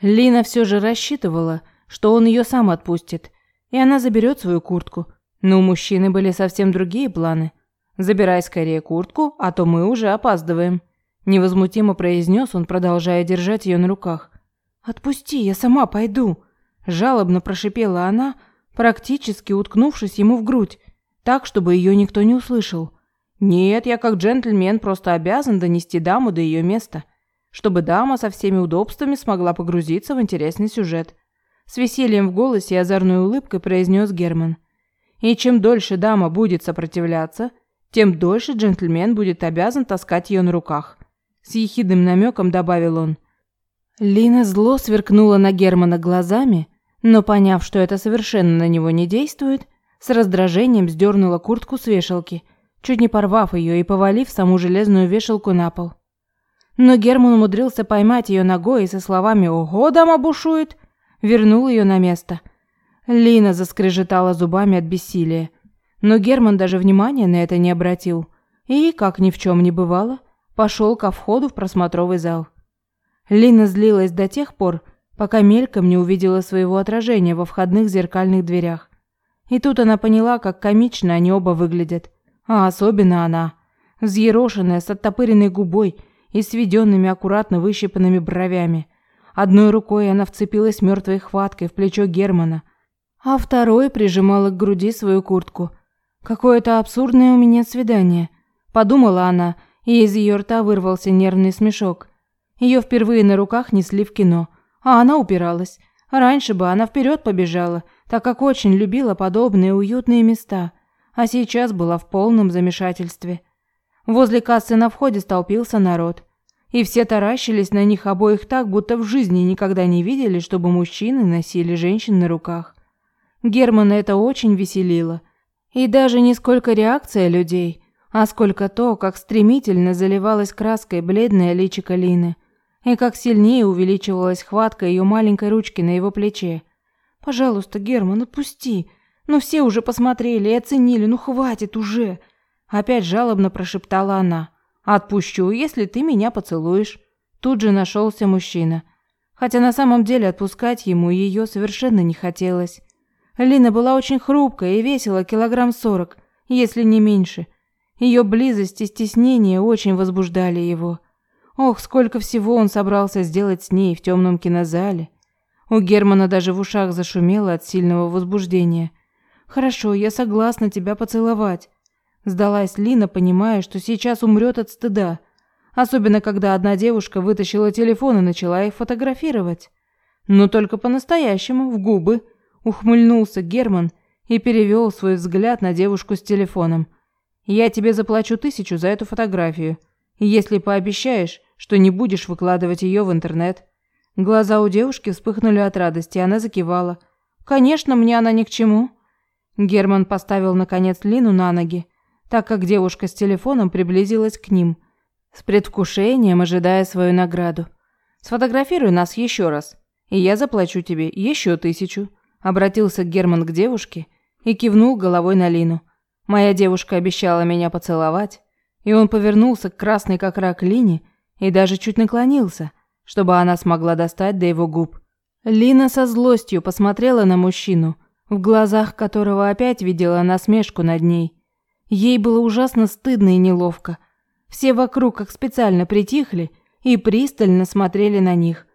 Лина все же рассчитывала, что он ее сам отпустит, и она заберет свою куртку. Но у мужчины были совсем другие планы. «Забирай скорее куртку, а то мы уже опаздываем», – невозмутимо произнес он, продолжая держать ее на руках. «Отпусти, я сама пойду», – жалобно прошипела она, практически уткнувшись ему в грудь, так, чтобы ее никто не услышал. «Нет, я как джентльмен просто обязан донести даму до ее места, чтобы дама со всеми удобствами смогла погрузиться в интересный сюжет». С весельем в голосе и озорной улыбкой произнес Герман. «И чем дольше дама будет сопротивляться, тем дольше джентльмен будет обязан таскать ее на руках», с ехидным намеком добавил он. Лина зло сверкнула на Германа глазами, но поняв, что это совершенно на него не действует, с раздражением сдернула куртку с вешалки, чуть не порвав ее и повалив саму железную вешалку на пол. Но Герман умудрился поймать ее ногой и со словами «Ого, дама бушует!» вернул ее на место. Лина заскрежетала зубами от бессилия, но Герман даже внимания на это не обратил и, как ни в чем не бывало, пошел ко входу в просмотровый зал. Лина злилась до тех пор, пока мельком не увидела своего отражения во входных зеркальных дверях. И тут она поняла, как комично они оба выглядят. А особенно она, взъерошенная, с оттопыренной губой и сведенными аккуратно выщипанными бровями. Одной рукой она вцепилась мертвой хваткой в плечо Германа, а второй прижимала к груди свою куртку. «Какое-то абсурдное у меня свидание», – подумала она, и из ее рта вырвался нервный смешок. Ее впервые на руках несли в кино, а она упиралась. Раньше бы она вперед побежала, так как очень любила подобные уютные места, а сейчас была в полном замешательстве. Возле кассы на входе столпился народ, и все таращились на них обоих так, будто в жизни никогда не видели, чтобы мужчины носили женщин на руках. Германа это очень веселило. И даже не сколько реакция людей, а сколько то, как стремительно заливалась краской бледная личико Лины – и как сильнее увеличивалась хватка ее маленькой ручки на его плече. «Пожалуйста, Герман, отпусти. Ну все уже посмотрели и оценили, ну хватит уже!» Опять жалобно прошептала она. «Отпущу, если ты меня поцелуешь». Тут же нашелся мужчина. Хотя на самом деле отпускать ему ее совершенно не хотелось. Лина была очень хрупкая и весила килограмм сорок, если не меньше. Ее близость и стеснение очень возбуждали его. Ох, сколько всего он собрался сделать с ней в темном кинозале. У Германа даже в ушах зашумело от сильного возбуждения. «Хорошо, я согласна тебя поцеловать», – сдалась Лина, понимая, что сейчас умрет от стыда. Особенно, когда одна девушка вытащила телефон и начала их фотографировать. Но только по-настоящему, в губы, ухмыльнулся Герман и перевел свой взгляд на девушку с телефоном. «Я тебе заплачу тысячу за эту фотографию, если пообещаешь, что не будешь выкладывать ее в интернет. Глаза у девушки вспыхнули от радости, она закивала. Конечно, мне она ни к чему. Герман поставил наконец Лину на ноги, так как девушка с телефоном приблизилась к ним, с предвкушением ожидая свою награду. Сфотографируй нас еще раз, и я заплачу тебе еще тысячу. Обратился Герман к девушке и кивнул головой на Лину. Моя девушка обещала меня поцеловать, и он повернулся к красной как рак Лине и даже чуть наклонился, чтобы она смогла достать до его губ. Лина со злостью посмотрела на мужчину, в глазах которого опять видела насмешку над ней. Ей было ужасно стыдно и неловко. Все вокруг как специально притихли и пристально смотрели на них.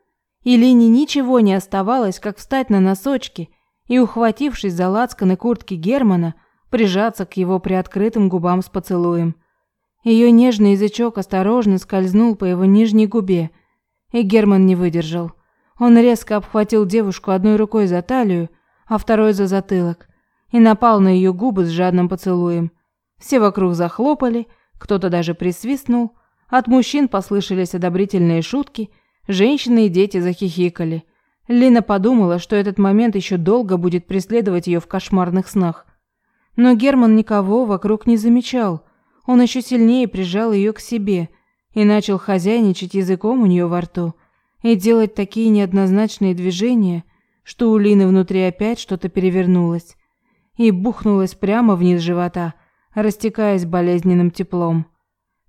И Лине ничего не оставалось, как встать на носочки и, ухватившись за лацканы куртки Германа, прижаться к его приоткрытым губам с поцелуем. Ее нежный язычок осторожно скользнул по его нижней губе, и Герман не выдержал. Он резко обхватил девушку одной рукой за талию, а второй за затылок, и напал на ее губы с жадным поцелуем. Все вокруг захлопали, кто-то даже присвистнул, от мужчин послышались одобрительные шутки, женщины и дети захихикали. Лина подумала, что этот момент еще долго будет преследовать ее в кошмарных снах. Но Герман никого вокруг не замечал. Он еще сильнее прижал ее к себе и начал хозяйничать языком у нее во рту и делать такие неоднозначные движения, что у Лины внутри опять что-то перевернулось и бухнулось прямо вниз живота, растекаясь болезненным теплом.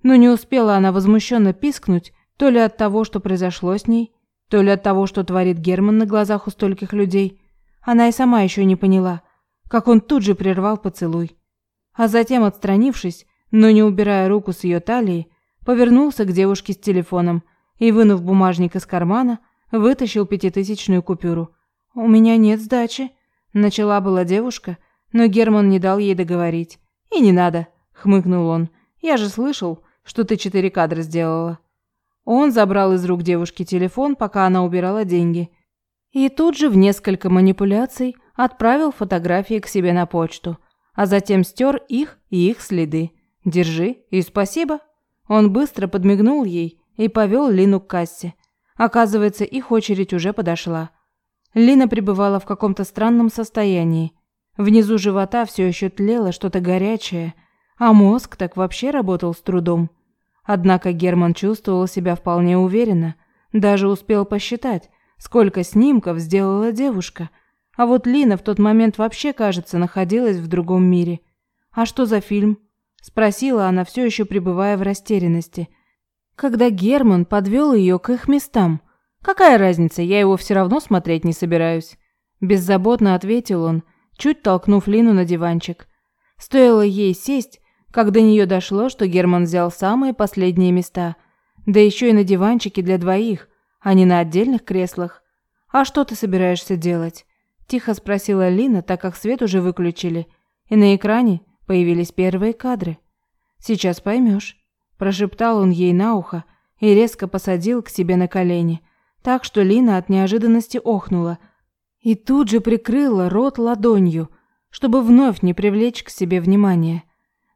Но не успела она возмущенно пискнуть, то ли от того, что произошло с ней, то ли от того, что творит Герман на глазах у стольких людей. Она и сама еще не поняла, как он тут же прервал поцелуй. А затем, отстранившись, но не убирая руку с ее талии, повернулся к девушке с телефоном и, вынув бумажник из кармана, вытащил пятитысячную купюру. «У меня нет сдачи», – начала была девушка, но Герман не дал ей договорить. «И не надо», – хмыкнул он. «Я же слышал, что ты четыре кадра сделала». Он забрал из рук девушки телефон, пока она убирала деньги. И тут же в несколько манипуляций отправил фотографии к себе на почту, а затем стер их и их следы. «Держи и спасибо». Он быстро подмигнул ей и повел Лину к кассе. Оказывается, их очередь уже подошла. Лина пребывала в каком-то странном состоянии. Внизу живота все еще тлело что-то горячее, а мозг так вообще работал с трудом. Однако Герман чувствовал себя вполне уверенно, даже успел посчитать, сколько снимков сделала девушка. А вот Лина в тот момент вообще, кажется, находилась в другом мире. «А что за фильм?» – спросила она, все еще пребывая в растерянности. Когда Герман подвел ее к их местам. «Какая разница, я его все равно смотреть не собираюсь». Беззаботно ответил он, чуть толкнув Лину на диванчик. Стоило ей сесть, как до нее дошло, что Герман взял самые последние места, да еще и на диванчике для двоих, а не на отдельных креслах. «А что ты собираешься делать?» – тихо спросила Лина, так как свет уже выключили, и на экране появились первые кадры. «Сейчас поймешь», – прошептал он ей на ухо и резко посадил к себе на колени, так что Лина от неожиданности охнула и тут же прикрыла рот ладонью, чтобы вновь не привлечь к себе внимания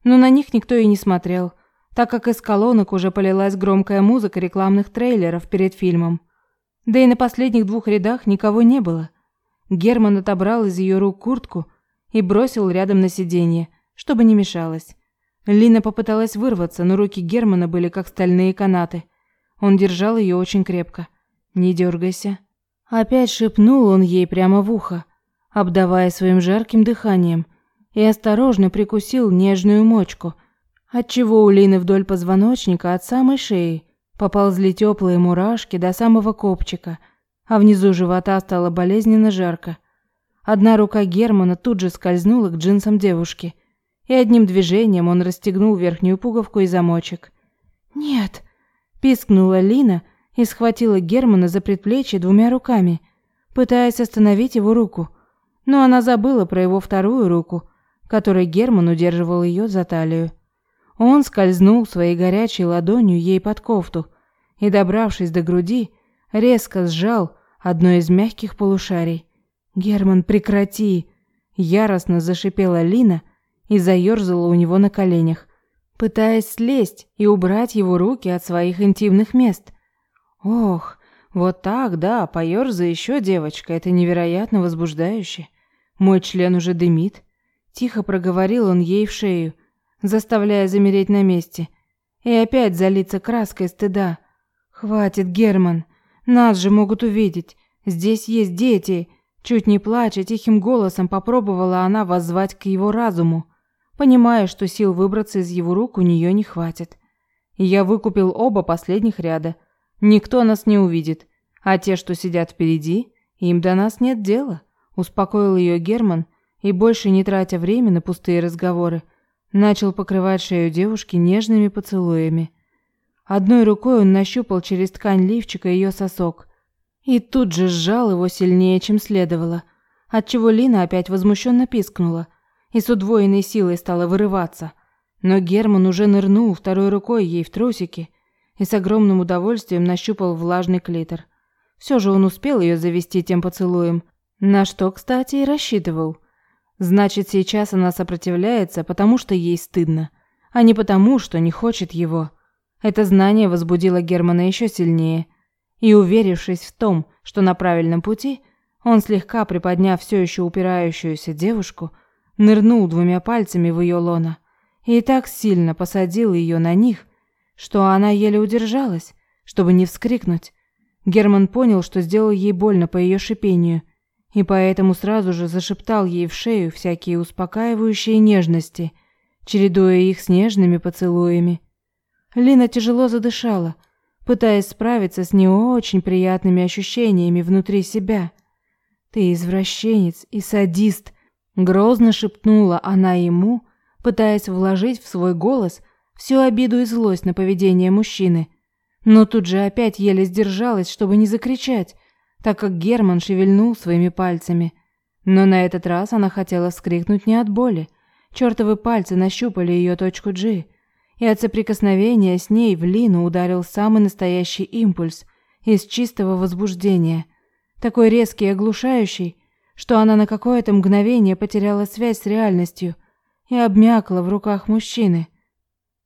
но на них никто и не смотрел, так как из колонок уже полилась громкая музыка рекламных трейлеров перед фильмом. Да и на последних двух рядах никого не было. Герман отобрал из ее рук куртку и бросил рядом на сиденье, чтобы не мешалось. Лина попыталась вырваться, но руки Германа были как стальные канаты. Он держал ее очень крепко. «Не дергайся». Опять шепнул он ей прямо в ухо, обдавая своим жарким дыханием – и осторожно прикусил нежную мочку, отчего у Лины вдоль позвоночника от самой шеи поползли теплые мурашки до самого копчика, а внизу живота стало болезненно жарко. Одна рука Германа тут же скользнула к джинсам девушки, и одним движением он расстегнул верхнюю пуговку и замочек. «Нет!» – пискнула Лина и схватила Германа за предплечье двумя руками, пытаясь остановить его руку. Но она забыла про его вторую руку – которой Герман удерживал ее за талию. Он скользнул своей горячей ладонью ей под кофту и, добравшись до груди, резко сжал одно из мягких полушарий. «Герман, прекрати!» Яростно зашипела Лина и заерзала у него на коленях, пытаясь слезть и убрать его руки от своих интимных мест. «Ох, вот так, да, поерзай еще, девочка, это невероятно возбуждающе. Мой член уже дымит. Тихо проговорил он ей в шею, заставляя замереть на месте. И опять залиться краской стыда. «Хватит, Герман. Нас же могут увидеть. Здесь есть дети». Чуть не плача, тихим голосом попробовала она воззвать к его разуму, понимая, что сил выбраться из его рук у нее не хватит. Я выкупил оба последних ряда. Никто нас не увидит. А те, что сидят впереди, им до нас нет дела. Успокоил ее Герман, и, больше не тратя время на пустые разговоры, начал покрывать шею девушки нежными поцелуями. Одной рукой он нащупал через ткань лифчика ее сосок и тут же сжал его сильнее, чем следовало, отчего Лина опять возмущенно пискнула и с удвоенной силой стала вырываться. Но Герман уже нырнул второй рукой ей в трусики и с огромным удовольствием нащупал влажный клитор. Все же он успел ее завести тем поцелуем, на что, кстати, и рассчитывал. Значит, сейчас она сопротивляется, потому что ей стыдно, а не потому, что не хочет его. Это знание возбудило Германа еще сильнее, и уверившись в том, что на правильном пути, он слегка приподняв все еще упирающуюся девушку, нырнул двумя пальцами в ее лоно и так сильно посадил ее на них, что она еле удержалась, чтобы не вскрикнуть. Герман понял, что сделал ей больно по ее шипению, и поэтому сразу же зашептал ей в шею всякие успокаивающие нежности, чередуя их с нежными поцелуями. Лина тяжело задышала, пытаясь справиться с не очень приятными ощущениями внутри себя. «Ты извращенец и садист», — грозно шепнула она ему, пытаясь вложить в свой голос всю обиду и злость на поведение мужчины. Но тут же опять еле сдержалась, чтобы не закричать, так как Герман шевельнул своими пальцами. Но на этот раз она хотела вскрикнуть не от боли. Чёртовы пальцы нащупали ее точку G, и от соприкосновения с ней в Лину ударил самый настоящий импульс из чистого возбуждения, такой резкий и оглушающий, что она на какое-то мгновение потеряла связь с реальностью и обмякла в руках мужчины.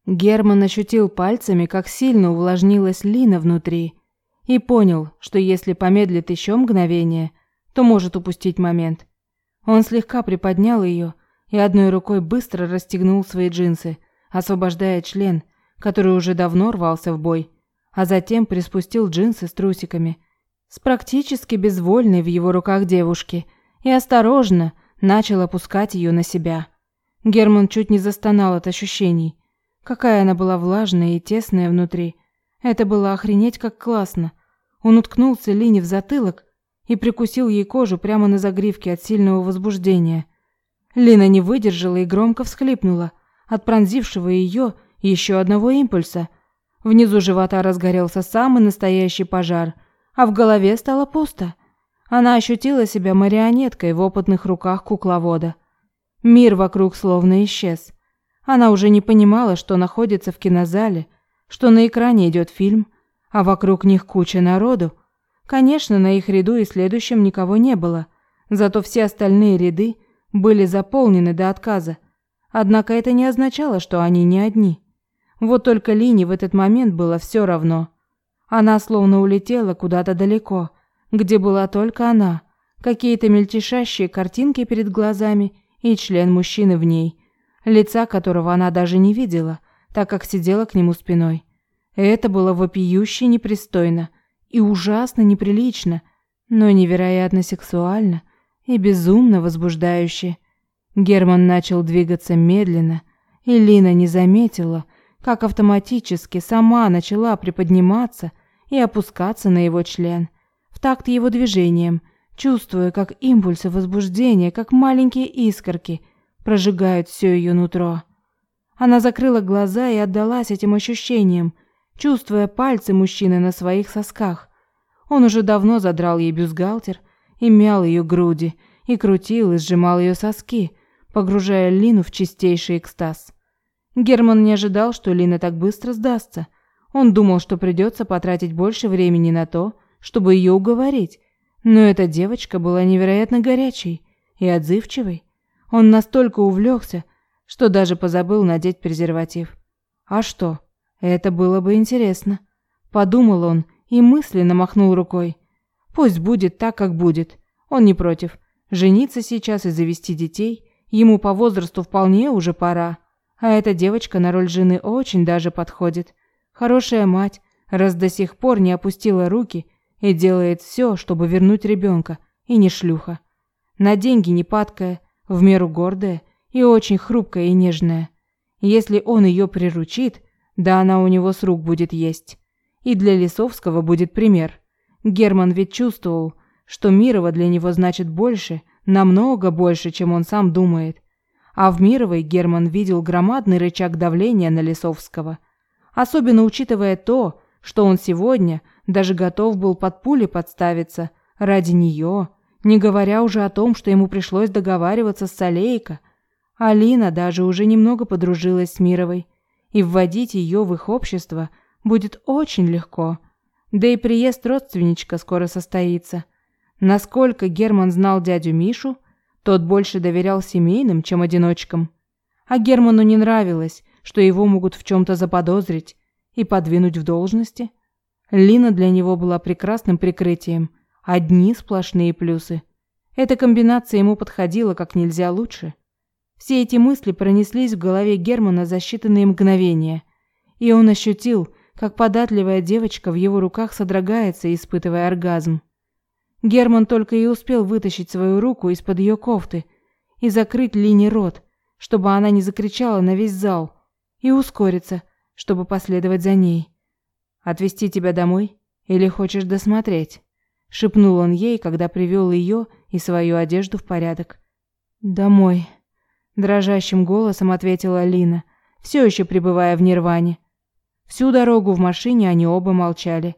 Герман ощутил пальцами, как сильно увлажнилась Лина внутри, и понял, что если помедлит еще мгновение, то может упустить момент. Он слегка приподнял ее и одной рукой быстро расстегнул свои джинсы – освобождая член, который уже давно рвался в бой, а затем приспустил джинсы с трусиками, с практически безвольной в его руках девушки, и осторожно начал опускать ее на себя. Герман чуть не застонал от ощущений. Какая она была влажная и тесная внутри. Это было охренеть как классно. Он уткнулся Лине в затылок и прикусил ей кожу прямо на загривке от сильного возбуждения. Лина не выдержала и громко всхлипнула, от пронзившего ее еще одного импульса. Внизу живота разгорелся самый настоящий пожар, а в голове стало пусто. Она ощутила себя марионеткой в опытных руках кукловода. Мир вокруг словно исчез. Она уже не понимала, что находится в кинозале, что на экране идет фильм, а вокруг них куча народу. Конечно, на их ряду и следующем никого не было, зато все остальные ряды были заполнены до отказа. Однако это не означало, что они не одни. Вот только Лине в этот момент было все равно. Она словно улетела куда-то далеко, где была только она, какие-то мельтешащие картинки перед глазами и член мужчины в ней, лица которого она даже не видела, так как сидела к нему спиной. Это было вопиюще непристойно и ужасно неприлично, но невероятно сексуально и безумно возбуждающе. Герман начал двигаться медленно, и Лина не заметила, как автоматически сама начала приподниматься и опускаться на его член, в такт его движениям, чувствуя, как импульсы возбуждения, как маленькие искорки, прожигают все ее нутро. Она закрыла глаза и отдалась этим ощущениям, чувствуя пальцы мужчины на своих сосках. Он уже давно задрал ей бюстгальтер и мял ее груди, и крутил и сжимал ее соски, погружая Лину в чистейший экстаз. Герман не ожидал, что Лина так быстро сдастся. Он думал, что придется потратить больше времени на то, чтобы ее уговорить. Но эта девочка была невероятно горячей и отзывчивой. Он настолько увлекся, что даже позабыл надеть презерватив. А что? Это было бы интересно. Подумал он и мысленно махнул рукой. Пусть будет так, как будет. Он не против. Жениться сейчас и завести детей – Ему по возрасту вполне уже пора. А эта девочка на роль жены очень даже подходит. Хорошая мать, раз до сих пор не опустила руки и делает все, чтобы вернуть ребенка, и не шлюха. На деньги не падкая, в меру гордая и очень хрупкая и нежная. Если он ее приручит, да она у него с рук будет есть. И для Лисовского будет пример. Герман ведь чувствовал, что Мирова для него значит больше, намного больше, чем он сам думает. А в Мировой Герман видел громадный рычаг давления на Лисовского, особенно учитывая то, что он сегодня даже готов был под пули подставиться ради нее, не говоря уже о том, что ему пришлось договариваться с Солейко. Алина даже уже немного подружилась с Мировой, и вводить ее в их общество будет очень легко. Да и приезд родственничка скоро состоится. Насколько Герман знал дядю Мишу, тот больше доверял семейным, чем одиночкам. А Герману не нравилось, что его могут в чем-то заподозрить и подвинуть в должности. Лина для него была прекрасным прикрытием. Одни сплошные плюсы. Эта комбинация ему подходила как нельзя лучше. Все эти мысли пронеслись в голове Германа за считанные мгновения, и он ощутил, как податливая девочка в его руках содрогается, испытывая оргазм. Герман только и успел вытащить свою руку из-под ее кофты и закрыть Лине рот, чтобы она не закричала на весь зал, и ускориться, чтобы последовать за ней. «Отвезти тебя домой? Или хочешь досмотреть?» — шепнул он ей, когда привел ее и свою одежду в порядок. «Домой», — дрожащим голосом ответила Лина, все еще пребывая в нирване. Всю дорогу в машине они оба молчали.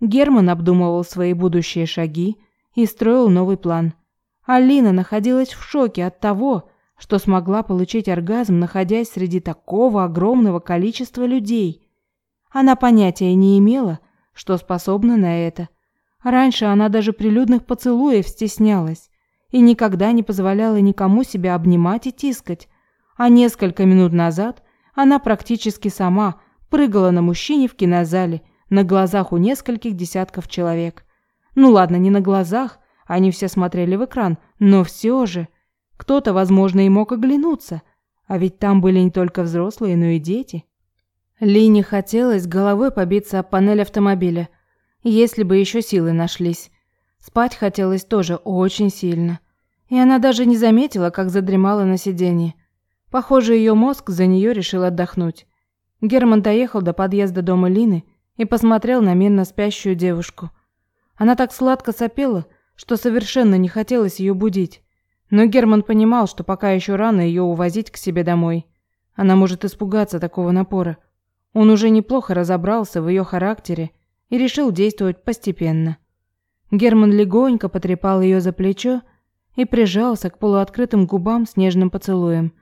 Герман обдумывал свои будущие шаги и строил новый план. Алина находилась в шоке от того, что смогла получить оргазм, находясь среди такого огромного количества людей. Она понятия не имела, что способна на это. Раньше она даже прилюдных поцелуев стеснялась и никогда не позволяла никому себя обнимать и тискать. А несколько минут назад она практически сама прыгала на мужчине в кинозале на глазах у нескольких десятков человек. Ну ладно, не на глазах, они все смотрели в экран, но все же кто-то, возможно, и мог оглянуться, а ведь там были не только взрослые, но и дети. Лине хотелось головой побиться об панель автомобиля, если бы еще силы нашлись. Спать хотелось тоже очень сильно, и она даже не заметила, как задремала на сиденье. Похоже, ее мозг за нее решил отдохнуть. Герман доехал до подъезда дома Лины и посмотрел на мирно спящую девушку. Она так сладко сопела, что совершенно не хотелось ее будить. Но Герман понимал, что пока еще рано ее увозить к себе домой. Она может испугаться такого напора. Он уже неплохо разобрался в ее характере и решил действовать постепенно. Герман легонько потрепал ее за плечо и прижался к полуоткрытым губам с нежным поцелуем.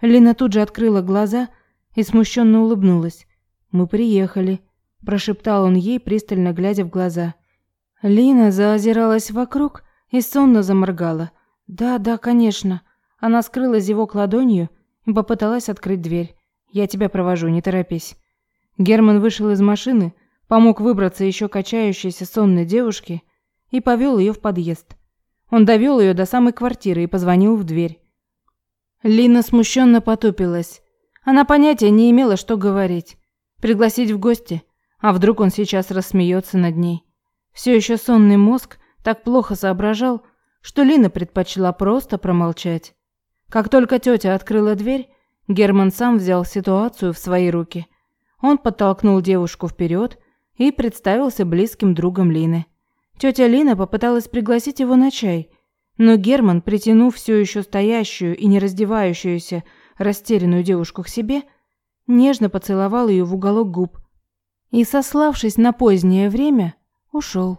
Лина тут же открыла глаза и смущенно улыбнулась. «Мы приехали», – прошептал он ей, пристально глядя в глаза. Лина заозиралась вокруг и сонно заморгала – «Да, да, конечно». Она скрыла зевок ладонью и попыталась открыть дверь. «Я тебя провожу, не торопись». Герман вышел из машины, помог выбраться еще качающейся сонной девушке и повел ее в подъезд. Он довел ее до самой квартиры и позвонил в дверь. Лина смущенно потупилась. Она понятия не имела, что говорить. Пригласить в гости, а вдруг он сейчас рассмеется над ней. Все еще сонный мозг так плохо соображал, что Лина предпочла просто промолчать. Как только тетя открыла дверь, Герман сам взял ситуацию в свои руки. Он подтолкнул девушку вперед и представился близким другом Лины. Тетя Лина попыталась пригласить его на чай, но Герман, притянув все еще стоящую и не раздевающуюся растерянную девушку к себе, нежно поцеловал ее в уголок губ и, сославшись на позднее время, ушел.